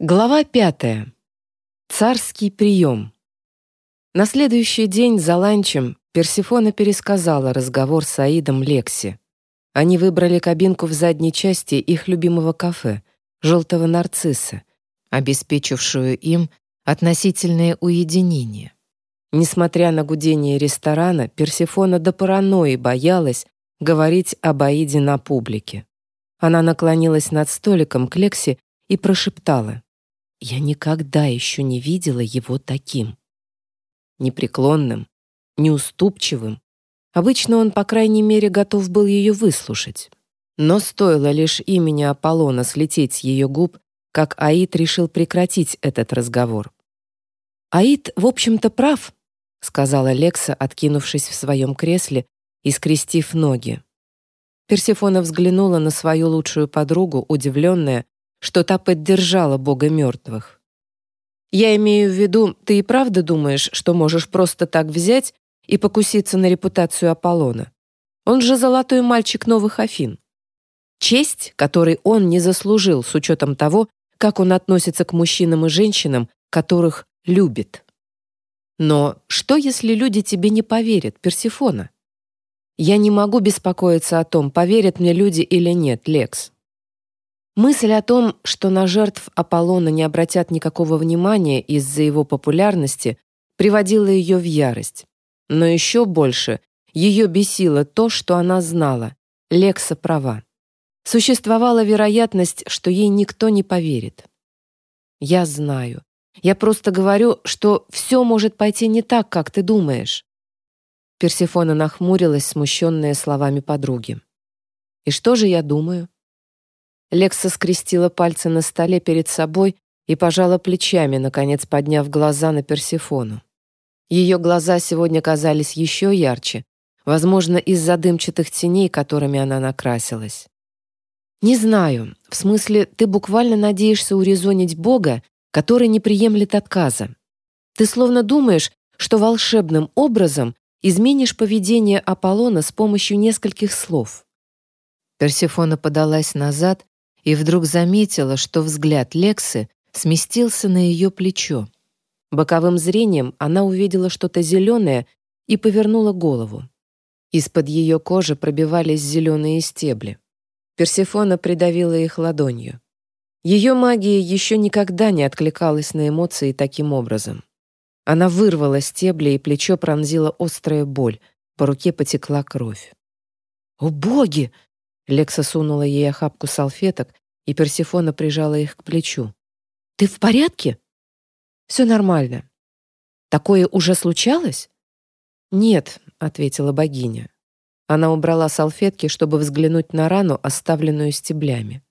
Глава пятая. Царский прием. На следующий день за ланчем Персифона пересказала разговор с Аидом Лекси. Они выбрали кабинку в задней части их любимого кафе «Желтого нарцисса», обеспечившую им относительное уединение. Несмотря на гудение ресторана, Персифона до паранойи боялась говорить об Аиде на публике. Она наклонилась над столиком к Лекси и прошептала — я никогда еще не видела его таким. Непреклонным, неуступчивым. Обычно он, по крайней мере, готов был ее выслушать. Но стоило лишь имени Аполлона слететь с ее губ, как Аид решил прекратить этот разговор. «Аид, в общем-то, прав», — сказала Лекса, откинувшись в своем кресле и скрестив ноги. Персефона взглянула на свою лучшую подругу, удивленная, что та поддержала Бога мертвых. Я имею в виду, ты и правда думаешь, что можешь просто так взять и покуситься на репутацию Аполлона? Он же золотой мальчик новых Афин. Честь, которой он не заслужил с учетом того, как он относится к мужчинам и женщинам, которых любит. Но что, если люди тебе не поверят, Персифона? Я не могу беспокоиться о том, поверят мне люди или нет, Лекс. Мысль о том, что на жертв Аполлона не обратят никакого внимания из-за его популярности, приводила ее в ярость. Но еще больше ее бесило то, что она знала. Лекса права. Существовала вероятность, что ей никто не поверит. Я знаю. Я просто говорю, что все может пойти не так, как ты думаешь. Персефона нахмурилась, смущенная словами подруги. И что же я думаю? Лекса скрестила пальцы на столе перед собой и пожала плечами, наконец подняв глаза на Персефону. Ее глаза сегодня казались еще ярче, возможно, из-за дымчатых теней, которыми она накрасилась. «Не знаю. В смысле, ты буквально надеешься урезонить Бога, который не приемлет отказа. Ты словно думаешь, что волшебным образом изменишь поведение Аполлона с помощью нескольких слов». Персефона подалась назад и вдруг заметила, что взгляд Лексы сместился на ее плечо. Боковым зрением она увидела что-то зеленое и повернула голову. Из-под ее кожи пробивались зеленые стебли. Персефона придавила их ладонью. Ее магия еще никогда не откликалась на эмоции таким образом. Она вырвала стебли, и плечо пронзила острая боль, по руке потекла кровь. «О, боги!» Лекса сунула ей охапку салфеток, и Персефона прижала их к плечу. «Ты в порядке?» «Все нормально». «Такое уже случалось?» «Нет», — ответила богиня. Она убрала салфетки, чтобы взглянуть на рану, оставленную стеблями.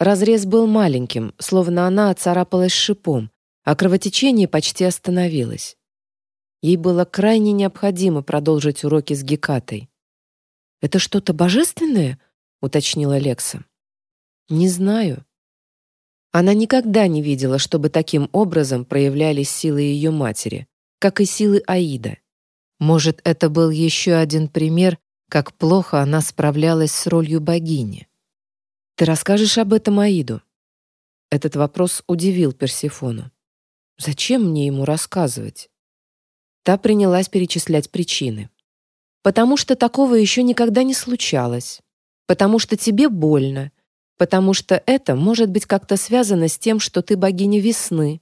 Разрез был маленьким, словно она оцарапалась шипом, а кровотечение почти остановилось. Ей было крайне необходимо продолжить уроки с Гекатой. «Это что-то божественное?» — уточнила Лекса. «Не знаю». Она никогда не видела, чтобы таким образом проявлялись силы ее матери, как и силы Аида. Может, это был еще один пример, как плохо она справлялась с ролью богини. «Ты расскажешь об этом Аиду?» Этот вопрос удивил Персефону. «Зачем мне ему рассказывать?» Та принялась перечислять причины. «Потому что такого еще никогда не случалось. Потому что тебе больно потому что это может быть как-то связано с тем, что ты богиня весны.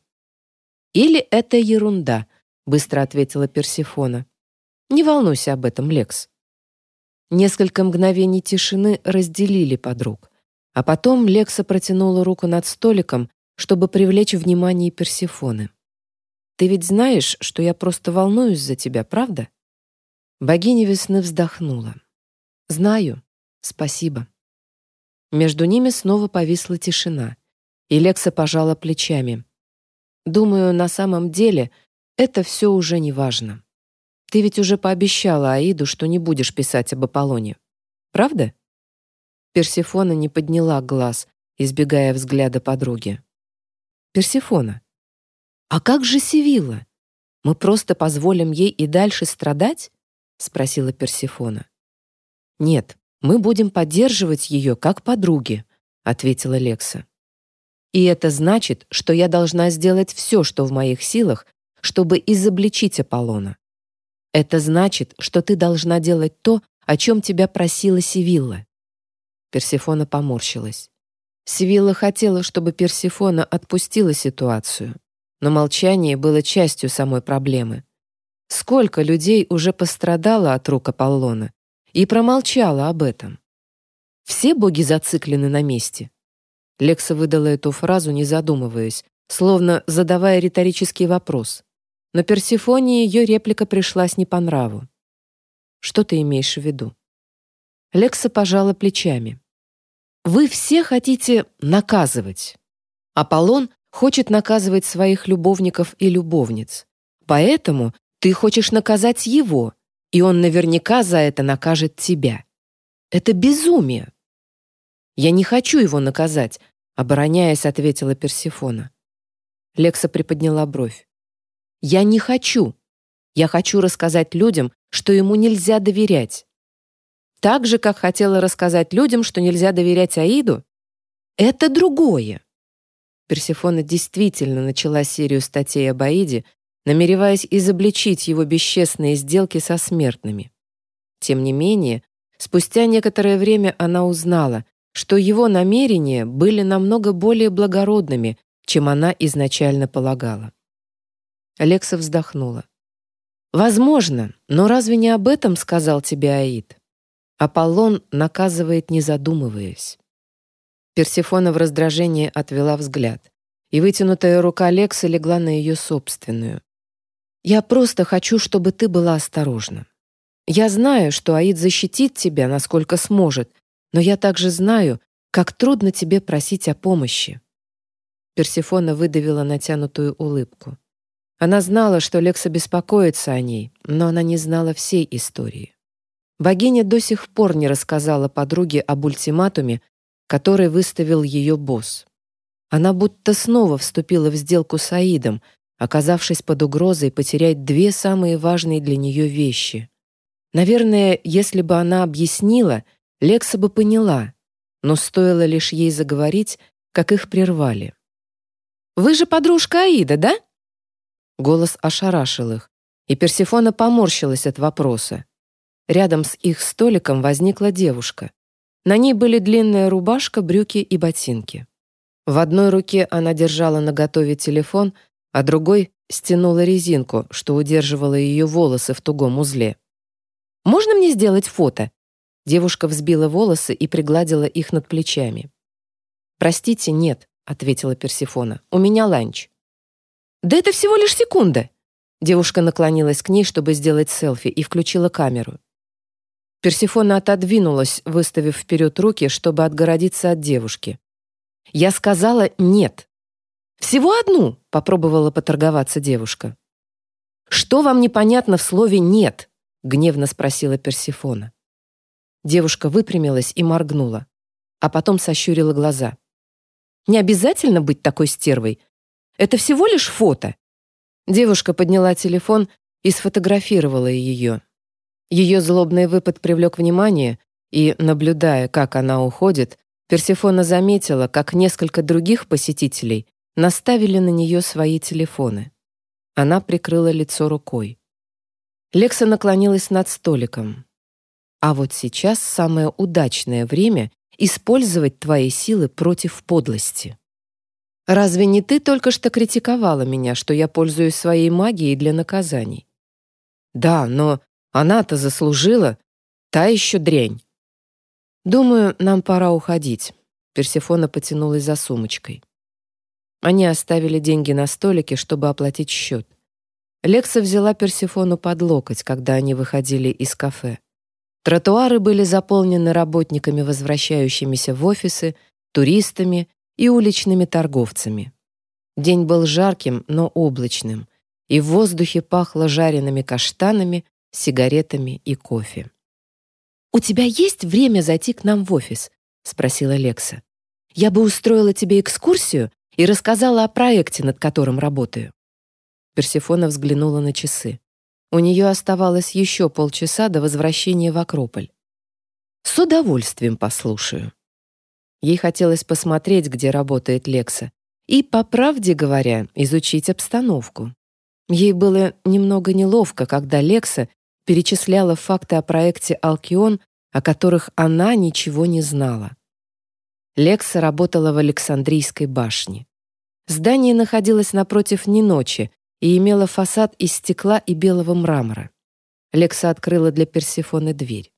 Или это ерунда, быстро ответила Персефона. Не волнуйся об этом, Лекс. Несколько мгновений тишины разделили подруг, а потом Лекса протянула руку над столиком, чтобы привлечь внимание Персефоны. Ты ведь знаешь, что я просто волнуюсь за тебя, правда? Богиня весны вздохнула. Знаю. Спасибо. Между ними снова повисла тишина, и Лекса пожала плечами. «Думаю, на самом деле это все уже не важно. Ты ведь уже пообещала Аиду, что не будешь писать об Аполлоне. Правда?» Персефона не подняла глаз, избегая взгляда подруги. «Персефона, а как же Севилла? Мы просто позволим ей и дальше страдать?» — спросила Персефона. «Нет, мы будем поддерживать ее как подруги», — ответила Лекса. И это значит, что я должна сделать все, что в моих силах, чтобы изобличить Аполлона. Это значит, что ты должна делать то, о чем тебя просила Сивилла. Персефона поморщилась. Сивилла хотела, чтобы Персефона отпустила ситуацию, но молчание было частью самой проблемы. Сколько людей уже пострадало от рук Аполлона и промолчало об этом? Все боги зациклены на месте. Лекса выдала эту фразу, не задумываясь, словно задавая риторический вопрос. Но Персефоне ее реплика пришлась не по нраву. «Что ты имеешь в виду?» Лекса пожала плечами. «Вы все хотите наказывать. Аполлон хочет наказывать своих любовников и любовниц. Поэтому ты хочешь наказать его, и он наверняка за это накажет тебя. Это безумие. «Я не хочу его наказать», — обороняясь, ответила Персифона. Лекса приподняла бровь. «Я не хочу. Я хочу рассказать людям, что ему нельзя доверять. Так же, как хотела рассказать людям, что нельзя доверять Аиду? Это другое». Персифона действительно начала серию статей об Аиде, намереваясь изобличить его бесчестные сделки со смертными. Тем не менее, спустя некоторое время она узнала, что его намерения были намного более благородными, чем она изначально полагала. Алекса вздохнула. «Возможно, но разве не об этом сказал тебе Аид? Аполлон наказывает, не задумываясь». Персифона в раздражении отвела взгляд, и вытянутая рука Алекса легла на ее собственную. «Я просто хочу, чтобы ты была осторожна. Я знаю, что Аид защитит тебя, насколько сможет, но я также знаю, как трудно тебе просить о помощи». Персифона выдавила натянутую улыбку. Она знала, что Лекса беспокоится о ней, но она не знала всей истории. Богиня до сих пор не рассказала подруге об ультиматуме, который выставил ее босс. Она будто снова вступила в сделку с Аидом, оказавшись под угрозой потерять две самые важные для нее вещи. Наверное, если бы она объяснила — Лекса бы поняла, но стоило лишь ей заговорить, как их прервали. «Вы же подружка Аида, да?» Голос ошарашил их, и Персифона поморщилась от вопроса. Рядом с их столиком возникла девушка. На ней были длинная рубашка, брюки и ботинки. В одной руке она держала наготове телефон, а другой стянула резинку, что удерживала ее волосы в тугом узле. «Можно мне сделать фото?» Девушка взбила волосы и пригладила их над плечами. «Простите, нет», — ответила Персифона. «У меня ланч». «Да это всего лишь секунда!» Девушка наклонилась к ней, чтобы сделать селфи, и включила камеру. Персифона отодвинулась, выставив вперед руки, чтобы отгородиться от девушки. «Я сказала нет». «Всего одну!» — попробовала поторговаться девушка. «Что вам непонятно в слове «нет»?» — гневно спросила Персифона. Девушка выпрямилась и моргнула, а потом сощурила глаза. «Не обязательно быть такой стервой. Это всего лишь фото». Девушка подняла телефон и сфотографировала ее. Ее злобный выпад привлек внимание, и, наблюдая, как она уходит, Персифона заметила, как несколько других посетителей наставили на нее свои телефоны. Она прикрыла лицо рукой. Лекса наклонилась над столиком. А вот сейчас самое удачное время использовать твои силы против подлости. Разве не ты только что критиковала меня, что я пользуюсь своей магией для наказаний? Да, но она-то заслужила. Та еще дрянь. Думаю, нам пора уходить. Персефона потянулась за сумочкой. Они оставили деньги на столике, чтобы оплатить счет. Лекса взяла Персефону под локоть, когда они выходили из кафе. Тротуары были заполнены работниками, возвращающимися в офисы, туристами и уличными торговцами. День был жарким, но облачным, и в воздухе пахло жареными каштанами, сигаретами и кофе. «У тебя есть время зайти к нам в офис?» — спросила Лекса. «Я бы устроила тебе экскурсию и рассказала о проекте, над которым работаю». Персифона взглянула на часы. У нее оставалось еще полчаса до возвращения в Акрополь. С удовольствием послушаю. Ей хотелось посмотреть, где работает Лекса, и, по правде говоря, изучить обстановку. Ей было немного неловко, когда Лекса перечисляла факты о проекте «Алкион», о которых она ничего не знала. Лекса работала в Александрийской башне. Здание находилось напротив Ниночи и имело фасад из стекла и белого мрамора. Лекса открыла для Персефоны дверь.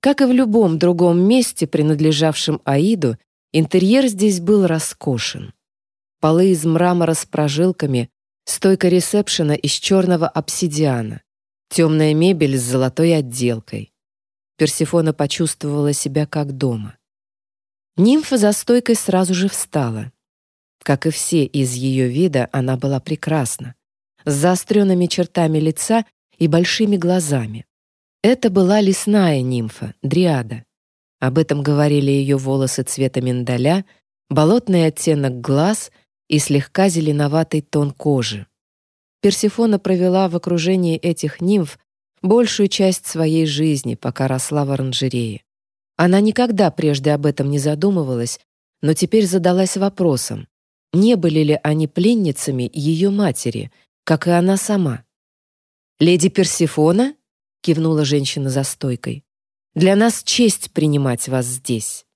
Как и в любом другом месте, принадлежавшем Аиду, интерьер здесь был роскошен. Полы из мрамора с прожилками, стойка ресепшена из черного обсидиана, темная мебель с золотой отделкой. Персефона почувствовала себя как дома. Нимфа за стойкой сразу же встала. Как и все из ее вида, она была прекрасна, с заостренными чертами лица и большими глазами. Это была лесная нимфа, дриада. Об этом говорили ее волосы цвета миндаля, болотный оттенок глаз и слегка зеленоватый тон кожи. Персефона провела в окружении этих нимф большую часть своей жизни, пока росла в оранжерее. Она никогда прежде об этом не задумывалась, но теперь задалась вопросом, не были ли они пленницами ее матери, как и она сама. «Леди Персефона?» — кивнула женщина за стойкой. «Для нас честь принимать вас здесь».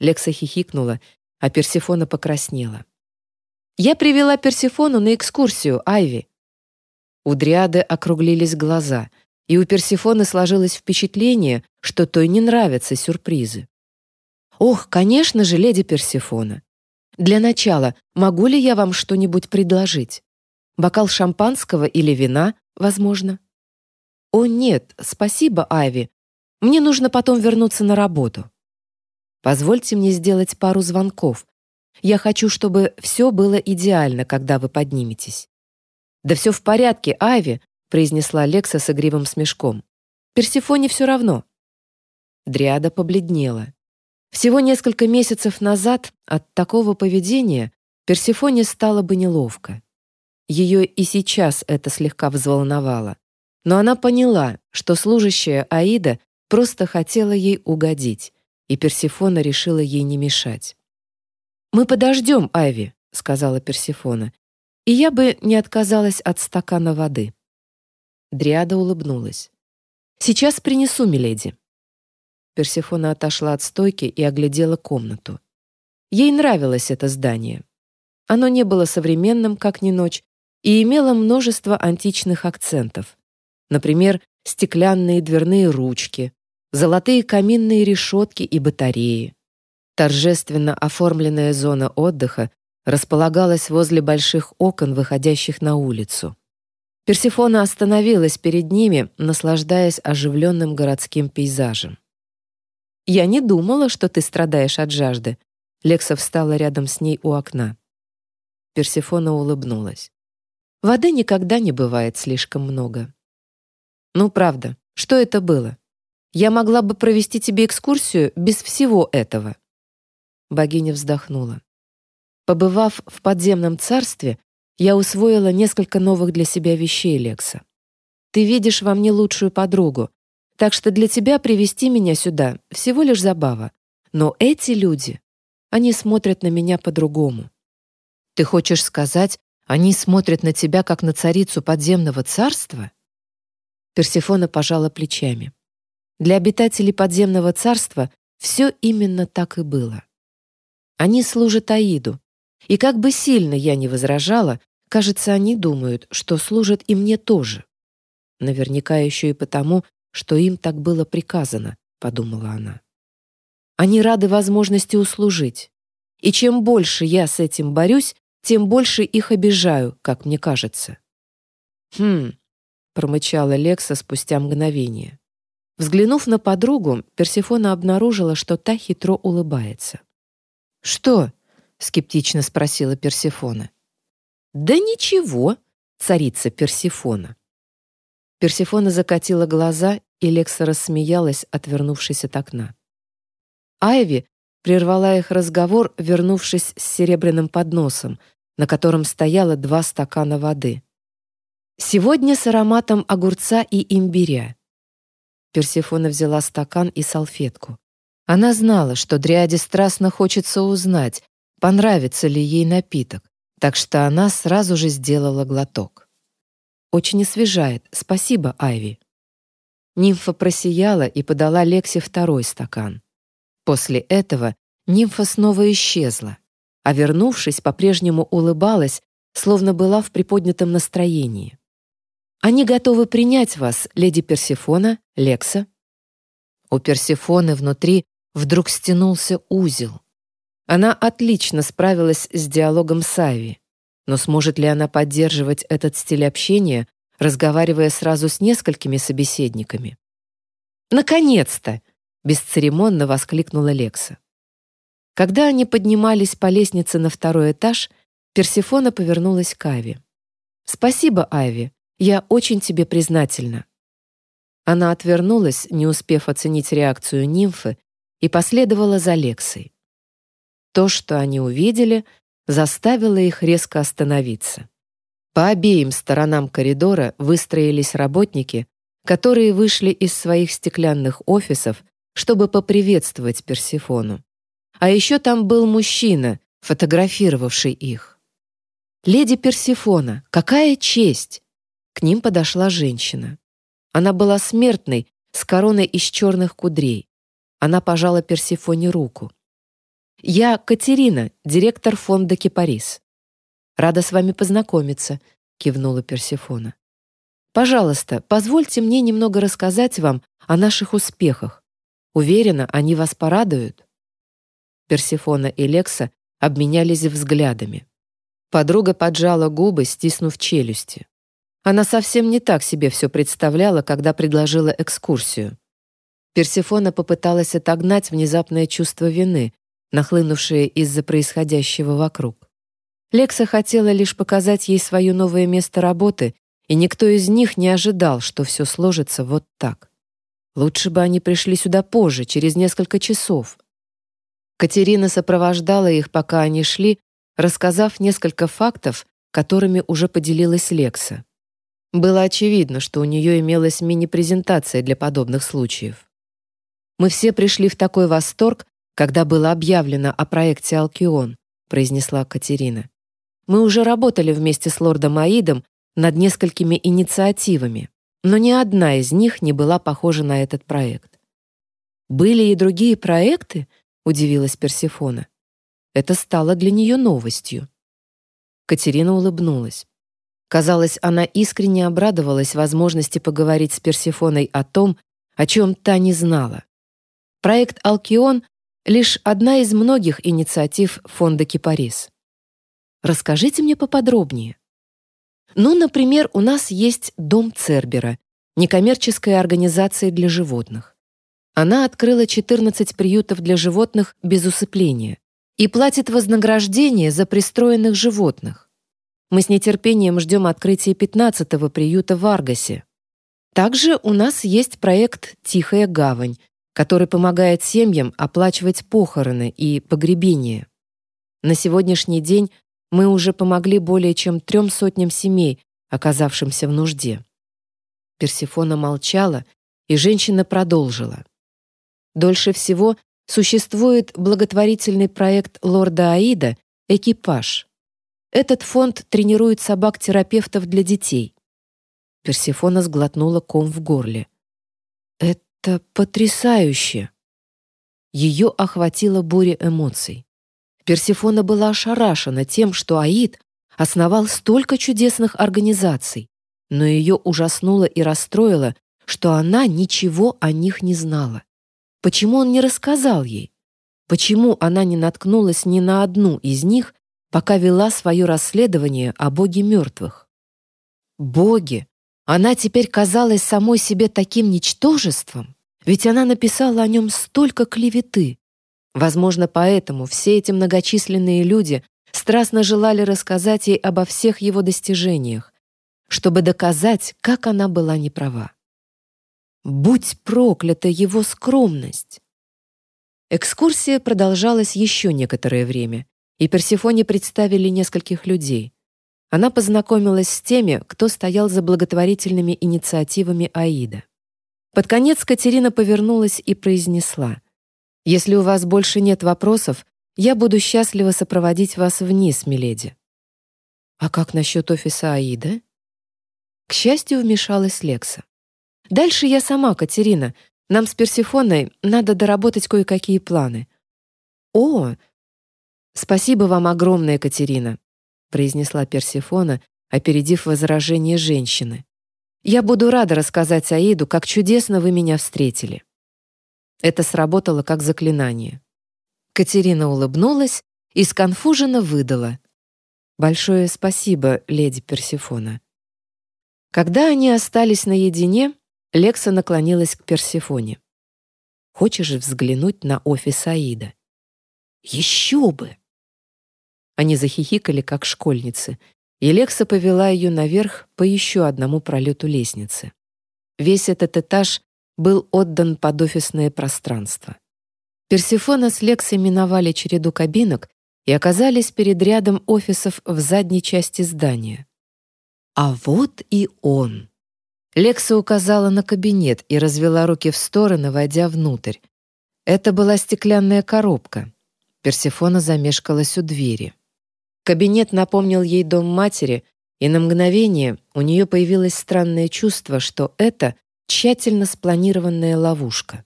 Лекса хихикнула, а Персефона покраснела. «Я привела Персефону на экскурсию, Айви». У Дриады округлились глаза, и у Персефоны сложилось впечатление, что той не нравятся сюрпризы. «Ох, конечно же, леди Персефона. Для начала, могу ли я вам что-нибудь предложить? Бокал шампанского или вина, возможно?» «О, нет, спасибо, Айви. Мне нужно потом вернуться на работу». «Позвольте мне сделать пару звонков. Я хочу, чтобы все было идеально, когда вы подниметесь». «Да все в порядке, Айви», — произнесла Лекса с игривым смешком. «Персифоне все равно». Дриада побледнела. Всего несколько месяцев назад от такого поведения Персифоне стало бы неловко. Ее и сейчас это слегка взволновало. Но она поняла, что служащая Аида просто хотела ей угодить, и Персифона решила ей не мешать. «Мы подождем, Айви», — сказала Персифона, «и я бы не отказалась от стакана воды». Дриада улыбнулась. «Сейчас принесу, миледи». Персифона отошла от стойки и оглядела комнату. Ей нравилось это здание. Оно не было современным, как ни ночь, и имело множество античных акцентов. Например, стеклянные дверные ручки, золотые каминные решетки и батареи. Торжественно оформленная зона отдыха располагалась возле больших окон, выходящих на улицу. Персифона остановилась перед ними, наслаждаясь оживленным городским пейзажем. «Я не думала, что ты страдаешь от жажды». Лекса встала рядом с ней у окна. Персифона улыбнулась. Воды никогда не бывает слишком много. Ну, правда, что это было? Я могла бы провести тебе экскурсию без всего этого. Богиня вздохнула. Побывав в подземном царстве, я усвоила несколько новых для себя вещей, Лекса. Ты видишь во мне лучшую подругу, так что для тебя привести меня сюда всего лишь забава. Но эти люди, они смотрят на меня по-другому. Ты хочешь сказать, они смотрят на тебя, как на царицу подземного царства?» Персефона пожала плечами. Для обитателей подземного царства все именно так и было. Они служат Аиду, и как бы сильно я ни возражала, кажется, они думают, что служат и мне тоже. Наверняка еще и потому, что им так было приказано, подумала она. Они рады возможности услужить. И чем больше я с этим борюсь, тем больше их обижаю, как мне кажется. «Хм», — промычала Лекса спустя мгновение. Взглянув на подругу, Персефона обнаружила, что та хитро улыбается. «Что?» — скептично спросила Персефона. «Да ничего», — царица Персефона. Персефона закатила глаза, и Лекса рассмеялась, отвернувшись от окна. Айви прервала их разговор, вернувшись с серебряным подносом, на котором стояло два стакана воды. Сегодня с ароматом огурца и имбиря. Персефона взяла стакан и салфетку. Она знала, что Дриаде страстно хочется узнать, понравится ли ей напиток, так что она сразу же сделала глоток. «Очень освежает. Спасибо, Айви». Нимфа просияла и подала Лексе второй стакан. После этого нимфа снова исчезла, а вернувшись, по-прежнему улыбалась, словно была в приподнятом настроении. «Они готовы принять вас, леди Персифона, Лекса». У Персифоны внутри вдруг стянулся узел. Она отлично справилась с диалогом с Ави, но сможет ли она поддерживать этот стиль общения, разговаривая сразу с несколькими собеседниками? «Наконец-то!» — бесцеремонно воскликнула Лекса. Когда они поднимались по лестнице на второй этаж, Персифона повернулась к Ави. «Спасибо, Ави. Я очень тебе признательна». Она отвернулась, не успев оценить реакцию нимфы, и последовала за Лексой. То, что они увидели, заставило их резко остановиться. По обеим сторонам коридора выстроились работники, которые вышли из своих стеклянных офисов, чтобы поприветствовать Персифону. А еще там был мужчина, фотографировавший их. «Леди Персифона, какая честь!» К ним подошла женщина. Она была смертной, с короной из черных кудрей. Она пожала Персифоне руку. «Я Катерина, директор фонда Кипарис». «Рада с вами познакомиться», — кивнула Персифона. «Пожалуйста, позвольте мне немного рассказать вам о наших успехах. Уверена, они вас порадуют». Персифона и Лекса обменялись взглядами. Подруга поджала губы, стиснув челюсти. Она совсем не так себе все представляла, когда предложила экскурсию. Персифона попыталась отогнать внезапное чувство вины, нахлынувшее из-за происходящего вокруг. Лекса хотела лишь показать ей свое новое место работы, и никто из них не ожидал, что все сложится вот так. Лучше бы они пришли сюда позже, через несколько часов. Катерина сопровождала их, пока они шли, рассказав несколько фактов, которыми уже поделилась Лекса. Было очевидно, что у нее имелась мини-презентация для подобных случаев. Мы все пришли в такой восторг, когда было объявлено о проекте «Алкион», произнесла Катерина. Мы уже работали вместе с лордом Аидом над несколькими инициативами, но ни одна из них не была похожа на этот проект. «Были и другие проекты?» — удивилась Персифона. Это стало для нее новостью. Катерина улыбнулась. Казалось, она искренне обрадовалась возможности поговорить с Персифоной о том, о чем та не знала. Проект «Алкион» — лишь одна из многих инициатив фонда «Кипарис». Расскажите мне поподробнее. Ну, например, у нас есть Дом Цербера, некоммерческая организация для животных. Она открыла 14 приютов для животных без усыпления и платит вознаграждение за пристроенных животных. Мы с нетерпением ждем открытия 15-го приюта в Аргасе. Также у нас есть проект «Тихая гавань», который помогает семьям оплачивать похороны и погребения. На сегодняшний день мы уже помогли более чем трем сотням семей, оказавшимся в нужде. Персифона молчала, и женщина продолжила. Дольше всего существует благотворительный проект лорда Аида «Экипаж». Этот фонд тренирует собак-терапевтов для детей. Персифона сглотнула ком в горле. Это потрясающе!» Ее охватила буря эмоций. Персифона была ошарашена тем, что Аид основал столько чудесных организаций, но ее ужаснуло и расстроило, что она ничего о них не знала. Почему он не рассказал ей? Почему она не наткнулась ни на одну из них, пока вела свое расследование о боге мертвых? Боги! Она теперь казалась самой себе таким ничтожеством. Ведь она написала о нем столько клеветы. Возможно, поэтому все эти многочисленные люди страстно желали рассказать ей обо всех его достижениях, чтобы доказать, как она была неправа. Будь проклята его скромность! Экскурсия продолжалась еще некоторое время, и Персифоне представили нескольких людей. Она познакомилась с теми, кто стоял за благотворительными инициативами Аида. Под конец Катерина повернулась и произнесла. «Если у вас больше нет вопросов, Я буду счастлива сопроводить вас вниз, миледи». «А как насчет офиса Аида?» К счастью, вмешалась Лекса. «Дальше я сама, Катерина. Нам с Персифоной надо доработать кое-какие планы». «О, спасибо вам огромное, Катерина», произнесла Персифона, опередив возражение женщины. «Я буду рада рассказать Аиду, как чудесно вы меня встретили». Это сработало как заклинание. Катерина улыбнулась и сконфуженно выдала. «Большое спасибо, леди Персифона». Когда они остались наедине, Лекса наклонилась к Персифоне. «Хочешь взглянуть на офис Аида?» «Еще бы!» Они захихикали, как школьницы, и Лекса повела ее наверх по еще одному пролету лестницы. Весь этот этаж был отдан под офисное пространство. Персифона с Лексой миновали череду кабинок и оказались перед рядом офисов в задней части здания. А вот и он. Лекса указала на кабинет и развела руки в стороны, войдя внутрь. Это была стеклянная коробка. Персифона замешкалась у двери. Кабинет напомнил ей дом матери, и на мгновение у нее появилось странное чувство, что это тщательно спланированная ловушка.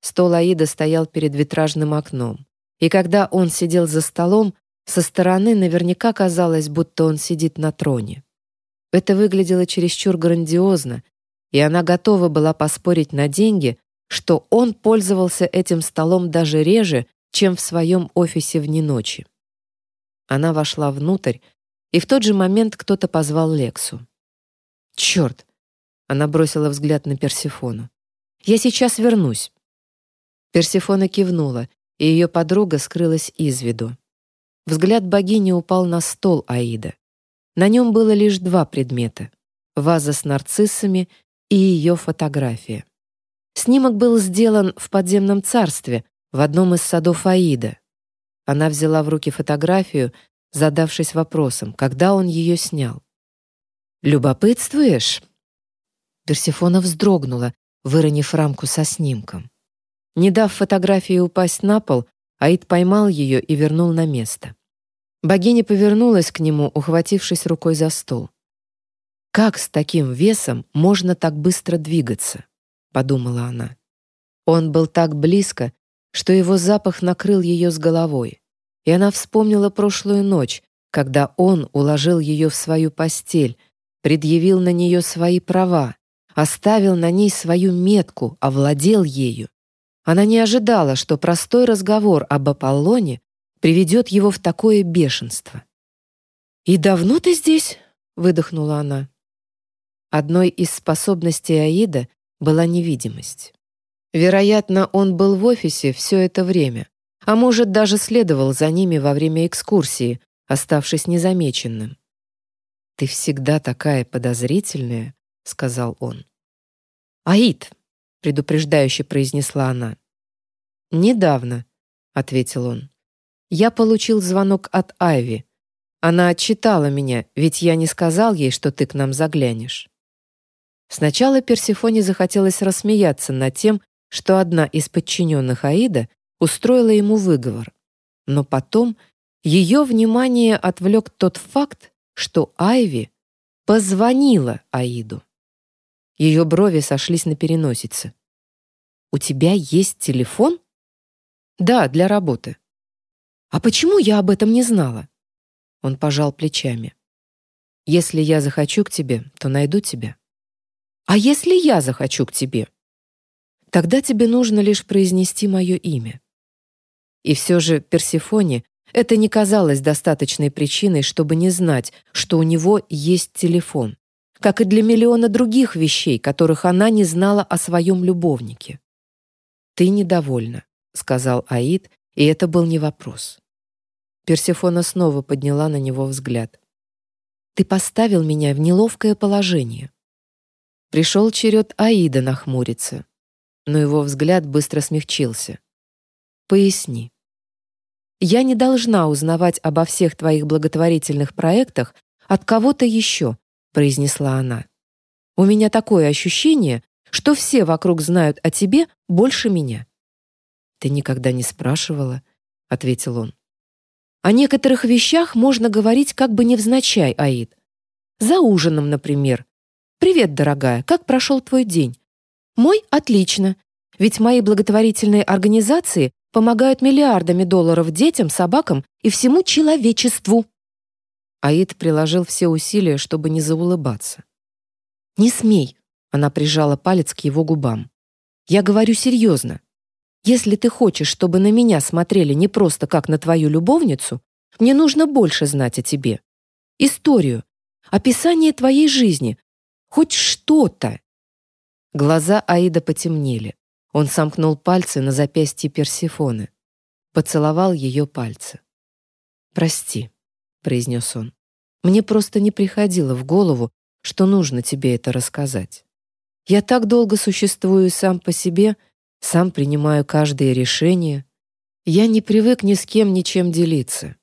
Стол Аида стоял перед витражным окном. И когда он сидел за столом, со стороны наверняка казалось, будто он сидит на троне. Это выглядело чересчур грандиозно, и она готова была поспорить на деньги, что он пользовался этим столом даже реже, чем в своем офисе вне ночи. Она вошла внутрь, и в тот же момент кто-то позвал Лексу. «Черт!» — она бросила взгляд на Персифону. «Я сейчас вернусь». Персифона кивнула, и ее подруга скрылась из виду. Взгляд богини упал на стол Аида. На нем было лишь два предмета — ваза с нарциссами и ее фотография. Снимок был сделан в подземном царстве, в одном из садов Аида. Она взяла в руки фотографию, задавшись вопросом, когда он ее снял. «Любопытствуешь?» Персифона вздрогнула, выронив рамку со снимком. Не дав фотографии упасть на пол, Аид поймал ее и вернул на место. Богиня повернулась к нему, ухватившись рукой за стол. «Как с таким весом можно так быстро двигаться?» — подумала она. Он был так близко, что его запах накрыл ее с головой, и она вспомнила прошлую ночь, когда он уложил ее в свою постель, предъявил на нее свои права, оставил на ней свою метку, овладел ею. Она не ожидала, что простой разговор об Аполлоне приведет его в такое бешенство. «И давно ты здесь?» — выдохнула она. Одной из способностей Аида была невидимость. Вероятно, он был в офисе все это время, а может, даже следовал за ними во время экскурсии, оставшись незамеченным. «Ты всегда такая подозрительная», — сказал он. «Аид», — предупреждающе произнесла она. «Недавно», — ответил он. «Я получил звонок от Айви. Она отчитала меня, ведь я не сказал ей, что ты к нам заглянешь». Сначала Персифоне захотелось рассмеяться над тем, что одна из подчиненных Аида устроила ему выговор. Но потом ее внимание отвлек тот факт, что Айви позвонила Аиду. Ее брови сошлись на переносице. «У тебя есть телефон?» «Да, для работы». «А почему я об этом не знала?» Он пожал плечами. «Если я захочу к тебе, то найду тебя». А если я захочу к тебе? Тогда тебе нужно лишь произнести мое имя. И все же Персифоне это не казалось достаточной причиной, чтобы не знать, что у него есть телефон, как и для миллиона других вещей, которых она не знала о своем любовнике. «Ты недовольна», — сказал Аид, и это был не вопрос. Персифона снова подняла на него взгляд. «Ты поставил меня в неловкое положение. Пришел черед Аида нахмуриться, но его взгляд быстро смягчился. «Поясни. Я не должна узнавать обо всех твоих благотворительных проектах от кого-то еще», произнесла она. «У меня такое ощущение, что все вокруг знают о тебе больше меня». «Ты никогда не спрашивала», — ответил он. О некоторых вещах можно говорить как бы невзначай, Аид. За ужином, например. «Привет, дорогая, как прошел твой день?» «Мой отлично, ведь мои благотворительные организации помогают миллиардами долларов детям, собакам и всему человечеству». Аид приложил все усилия, чтобы не заулыбаться. «Не смей!» — она прижала палец к его губам. «Я говорю серьезно. Если ты хочешь, чтобы на меня смотрели не просто как на твою любовницу, мне нужно больше знать о тебе. Историю, описание твоей жизни, хоть что-то». Глаза Аида потемнели. Он сомкнул пальцы на запястье Персифоны. Поцеловал ее пальцы. «Прости», — произнес он. «Мне просто не приходило в голову, что нужно тебе это рассказать. Я так долго существую сам по себе, сам принимаю каждое решение. Я не привык ни с кем ничем делиться».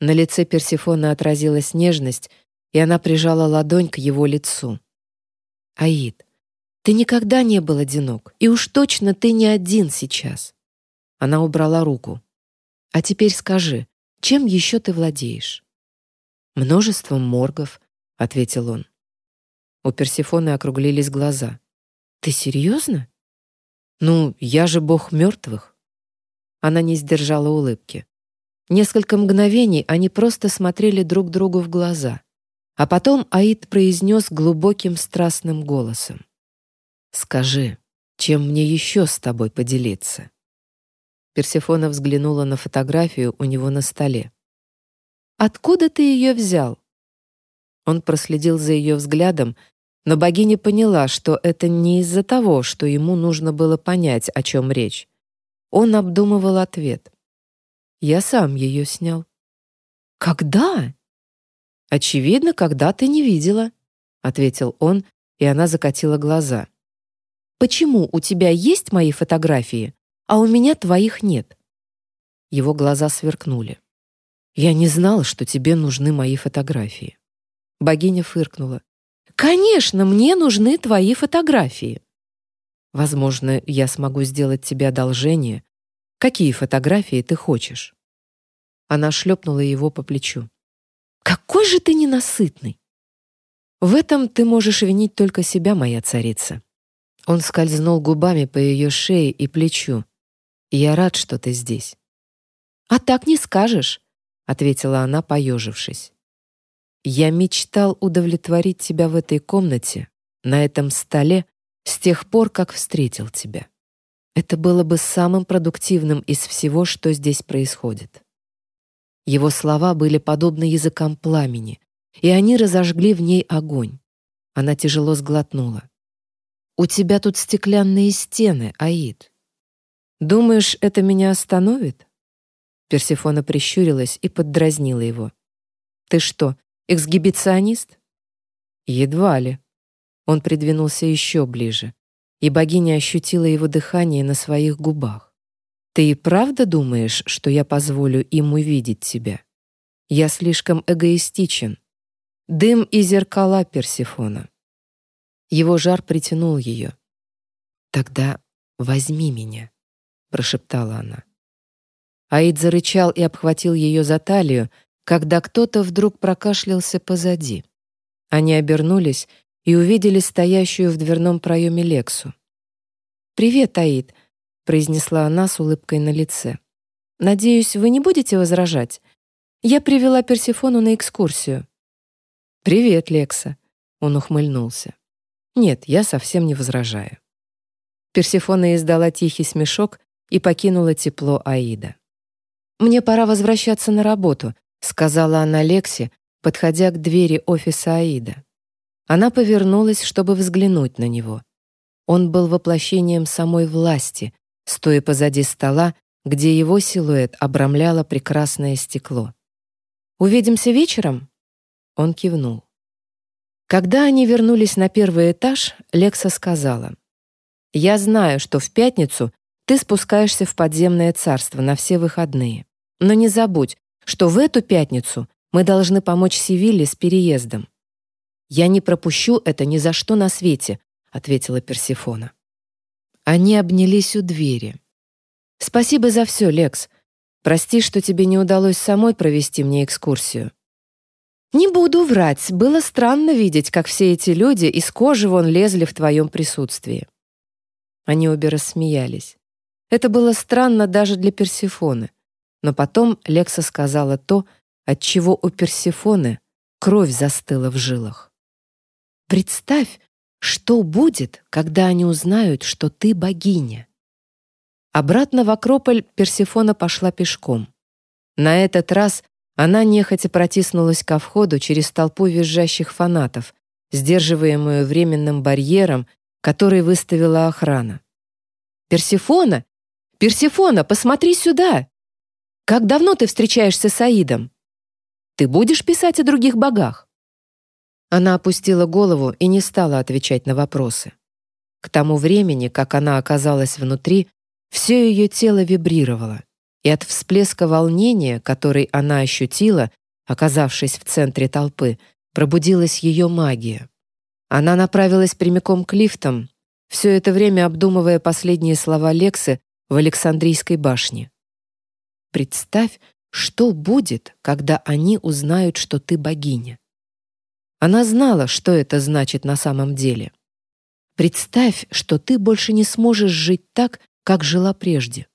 На лице Персифоны отразилась нежность, и она прижала ладонь к его лицу. «Аид, ты никогда не был одинок, и уж точно ты не один сейчас. Она убрала руку. А теперь скажи, чем еще ты владеешь? Множеством моргов, ответил он. У Персефоны округлились глаза. Ты серьезно? Ну, я же бог мертвых. Она не сдержала улыбки. Несколько мгновений они просто смотрели друг другу в глаза. А потом Аид произнес глубоким страстным голосом. Скажи, чем мне еще с тобой поделиться?» Персефона взглянула на фотографию у него на столе. «Откуда ты ее взял?» Он проследил за ее взглядом, но богиня поняла, что это не из-за того, что ему нужно было понять, о чем речь. Он обдумывал ответ. «Я сам ее снял». «Когда?» «Очевидно, когда ты не видела», — ответил он, и она закатила глаза. Почему у тебя есть мои фотографии, а у меня твоих нет?» Его глаза сверкнули. «Я не знала, что тебе нужны мои фотографии». Богиня фыркнула. «Конечно, мне нужны твои фотографии». «Возможно, я смогу сделать тебе одолжение. Какие фотографии ты хочешь?» Она шлепнула его по плечу. «Какой же ты ненасытный!» «В этом ты можешь винить только себя, моя царица. Он скользнул губами по ее шее и плечу. «Я рад, что ты здесь». «А так не скажешь», — ответила она, поежившись. «Я мечтал удовлетворить тебя в этой комнате, на этом столе, с тех пор, как встретил тебя. Это было бы самым продуктивным из всего, что здесь происходит». Его слова были подобны языкам пламени, и они разожгли в ней огонь. Она тяжело сглотнула. «У тебя тут стеклянные стены, Аид. Думаешь, это меня остановит?» Персефона прищурилась и поддразнила его. «Ты что, эксгибиционист?» «Едва ли». Он придвинулся еще ближе, и богиня ощутила его дыхание на своих губах. «Ты и правда думаешь, что я позволю им увидеть тебя? Я слишком эгоистичен. Дым и зеркала Персефона. Его жар притянул ее. «Тогда возьми меня», — прошептала она. Аид зарычал и обхватил ее за талию, когда кто-то вдруг прокашлялся позади. Они обернулись и увидели стоящую в дверном проеме Лексу. «Привет, Аид», — произнесла она с улыбкой на лице. «Надеюсь, вы не будете возражать? Я привела Персефону на экскурсию». «Привет, Лекса», — он ухмыльнулся. Нет, я совсем не возражаю. Персефона издала тихий смешок и покинула тепло Аида. «Мне пора возвращаться на работу», — сказала она Лексе, подходя к двери офиса Аида. Она повернулась, чтобы взглянуть на него. Он был воплощением самой власти, стоя позади стола, где его силуэт обрамляло прекрасное стекло. «Увидимся вечером?» Он кивнул. Когда они вернулись на первый этаж, Лекса сказала, «Я знаю, что в пятницу ты спускаешься в подземное царство на все выходные. Но не забудь, что в эту пятницу мы должны помочь Севилле с переездом». «Я не пропущу это ни за что на свете», — ответила Персифона. Они обнялись у двери. «Спасибо за все, Лекс. Прости, что тебе не удалось самой провести мне экскурсию. Не буду врать, было странно видеть, как все эти люди из кожи вон лезли в твоем присутствии. Они обе рассмеялись. Это было странно даже для Персефоны. Но потом Лекса сказала то, от чего у Персефоны кровь застыла в жилах. Представь, что будет, когда они узнают, что ты богиня. Обратно в Акрополь Персефона пошла пешком. На этот раз она нехотя протиснулась ко входу через толпу визжащих фанатов, сдерживаемую временным барьером, который выставила охрана. «Персифона! Персифона, посмотри сюда! Как давно ты встречаешься с Аидом? Ты будешь писать о других богах?» Она опустила голову и не стала отвечать на вопросы. К тому времени, как она оказалась внутри, все ее тело вибрировало и от всплеска волнения, который она ощутила, оказавшись в центре толпы, пробудилась ее магия. Она направилась прямиком к лифтам, все это время обдумывая последние слова Лексы в Александрийской башне. «Представь, что будет, когда они узнают, что ты богиня». Она знала, что это значит на самом деле. Представь, что ты больше не сможешь жить так, как жила прежде.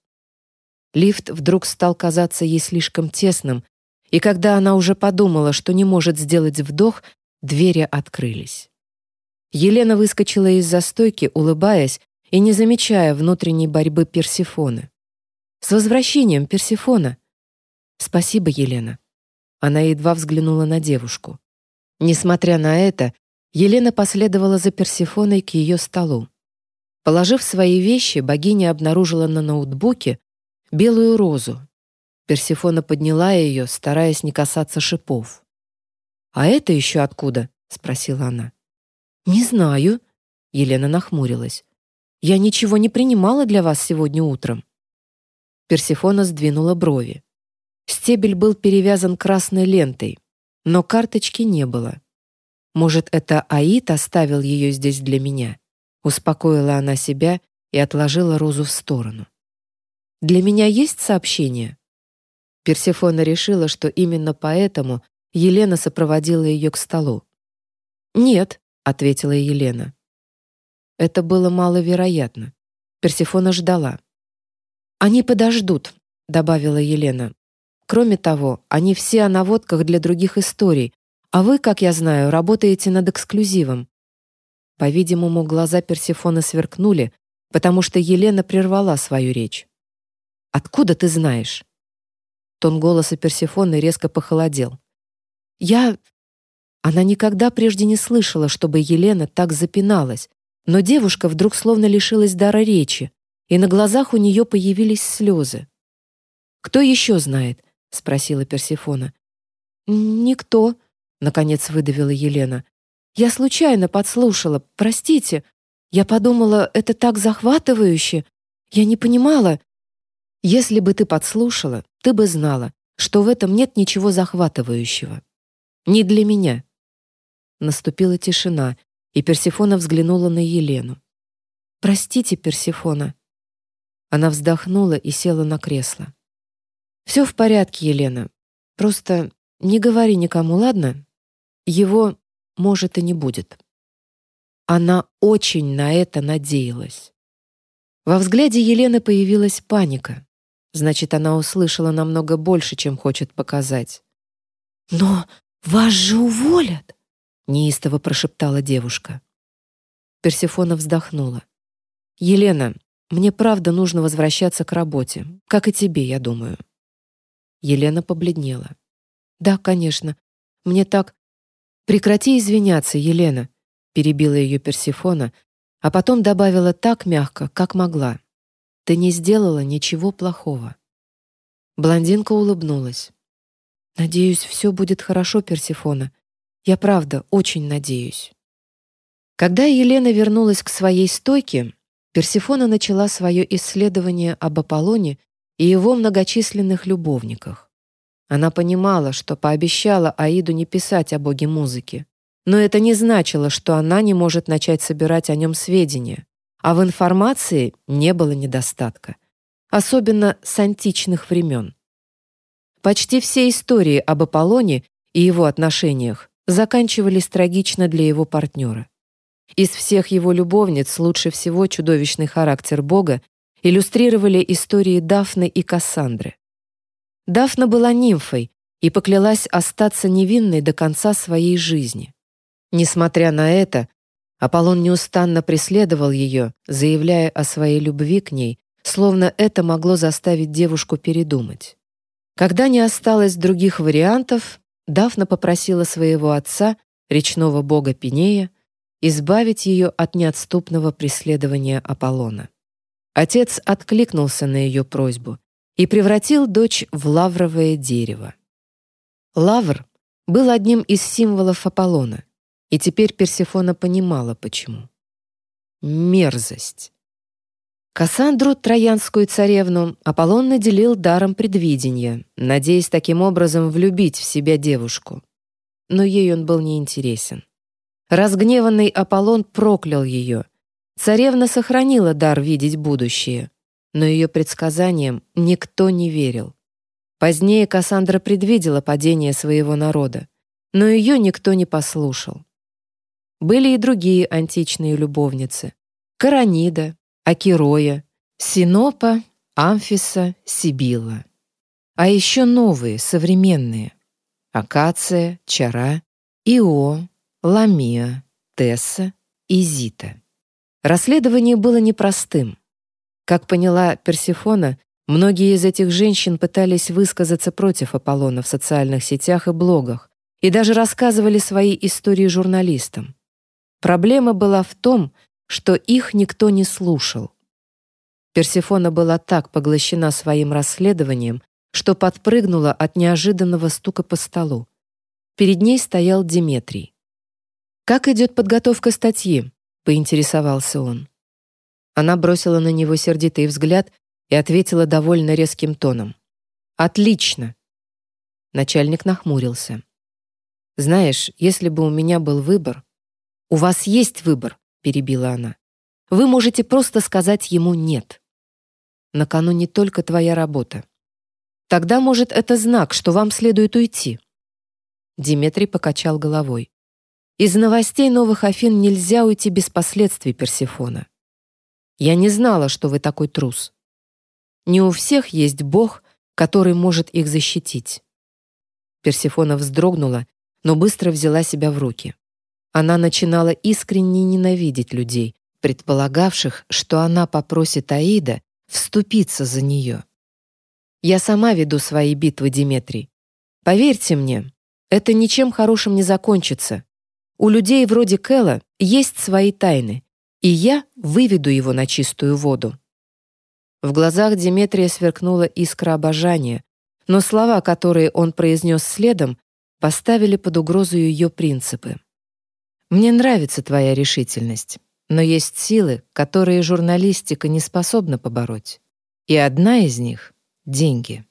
Лифт вдруг стал казаться ей слишком тесным, и когда она уже подумала, что не может сделать вдох, двери открылись. Елена выскочила из застойки, улыбаясь и не замечая внутренней борьбы Персефоны. «С возвращением, Персефона!» «Спасибо, Елена». Она едва взглянула на девушку. Несмотря на это, Елена последовала за Персефоной к ее столу. Положив свои вещи, богиня обнаружила на ноутбуке белую розу. Персефона подняла ее, стараясь не касаться шипов. «А это еще откуда?» — спросила она. «Не знаю», — Елена нахмурилась. «Я ничего не принимала для вас сегодня утром». Персефона сдвинула брови. Стебель был перевязан красной лентой, но карточки не было. «Может, это Аид оставил ее здесь для меня?» Успокоила она себя и отложила розу в сторону. Для меня есть сообщение?» Персефона решила, что именно поэтому Елена сопроводила ее к столу. «Нет», — ответила Елена. Это было маловероятно. Персефона ждала. «Они подождут», — добавила Елена. «Кроме того, они все о наводках для других историй, а вы, как я знаю, работаете над эксклюзивом». По-видимому, глаза Персефоны сверкнули, потому что Елена прервала свою речь. Откуда ты знаешь?» Тон голоса Персефоны резко похолодел. «Я...» Она никогда прежде не слышала, чтобы Елена так запиналась, но девушка вдруг словно лишилась дара речи, и на глазах у нее появились слезы. «Кто еще знает?» — спросила Персефона. «Никто», — наконец выдавила Елена. «Я случайно подслушала, простите. Я подумала, это так захватывающе. Я не понимала, если бы ты подслушала, ты бы знала, что в этом нет ничего захватывающего. Не для меня. Наступила тишина, и Персефона взглянула на Елену. «Простите, Персефона». Она вздохнула и села на кресло. «Все в порядке, Елена. Просто не говори никому, ладно? Его, может, и не будет». Она очень на это надеялась. Во взгляде Елены появилась паника. Значит, она услышала намного больше, чем хочет показать. «Но вас же уволят!» — неистово прошептала девушка. Персефона вздохнула. «Елена, мне правда нужно возвращаться к работе, как и тебе, я думаю». Елена побледнела. «Да, конечно. Мне так...» «Прекрати извиняться, Елена», — перебила ее Персефона, а потом добавила так мягко, как могла. Ты не сделала ничего плохого». Блондинка улыбнулась. «Надеюсь, все будет хорошо, Персефона. Я правда очень надеюсь». Когда Елена вернулась к своей стойке, Персефона начала свое исследование об Аполлоне и его многочисленных любовниках. Она понимала, что пообещала Аиду не писать о боге музыки, но это не значило, что она не может начать собирать о нем сведения а в информации не было недостатка, особенно с античных времен. Почти все истории об Аполлоне и его отношениях заканчивались трагично для его партнера. Из всех его любовниц лучше всего чудовищный характер Бога иллюстрировали истории Дафны и Кассандры. Дафна была нимфой и поклялась остаться невинной до конца своей жизни. Несмотря на это, Аполлон неустанно преследовал ее, заявляя о своей любви к ней, словно это могло заставить девушку передумать. Когда не осталось других вариантов, Дафна попросила своего отца, речного бога Пинея, избавить ее от неотступного преследования Аполлона. Отец откликнулся на ее просьбу и превратил дочь в лавровое дерево. Лавр был одним из символов Аполлона, и теперь Персефона понимала, почему. Мерзость. Кассандру, троянскую царевну, Аполлон наделил даром предвидения, надеясь таким образом влюбить в себя девушку. Но ей он был неинтересен. Разгневанный Аполлон проклял ее. Царевна сохранила дар видеть будущее, но ее предсказаниям никто не верил. Позднее Кассандра предвидела падение своего народа, но ее никто не послушал. Были и другие античные любовницы. Каранида, Акироя, Синопа, Амфиса, Сибилла. А еще новые, современные. Акация, Чара, Ио, Ламия, Тесса и Зита. Расследование было непростым. Как поняла Персифона, многие из этих женщин пытались высказаться против Аполлона в социальных сетях и блогах и даже рассказывали свои истории журналистам. Проблема была в том, что их никто не слушал. Персефона была так поглощена своим расследованием, что подпрыгнула от неожиданного стука по столу. Перед ней стоял Диметрий. «Как идет подготовка статьи?» — поинтересовался он. Она бросила на него сердитый взгляд и ответила довольно резким тоном. «Отлично!» Начальник нахмурился. «Знаешь, если бы у меня был выбор, «У вас есть выбор», — перебила она. «Вы можете просто сказать ему «нет». На кону не только твоя работа. Тогда, может, это знак, что вам следует уйти». Диметрий покачал головой. «Из новостей новых Афин нельзя уйти без последствий Персефона. Я не знала, что вы такой трус. Не у всех есть Бог, который может их защитить». Персефона вздрогнула, но быстро взяла себя в руки. Она начинала искренне ненавидеть людей, предполагавших, что она попросит Аида вступиться за нее. Я сама веду свои битвы, Диметрий. Поверьте мне, это ничем хорошим не закончится. У людей вроде Кэла есть свои тайны, и я выведу его на чистую воду. В глазах Диметрия сверкнула искра обожания, но слова, которые он произнес следом, поставили под угрозу ее принципы. Мне нравится твоя решительность, но есть силы, которые журналистика не способна побороть. И одна из них — деньги.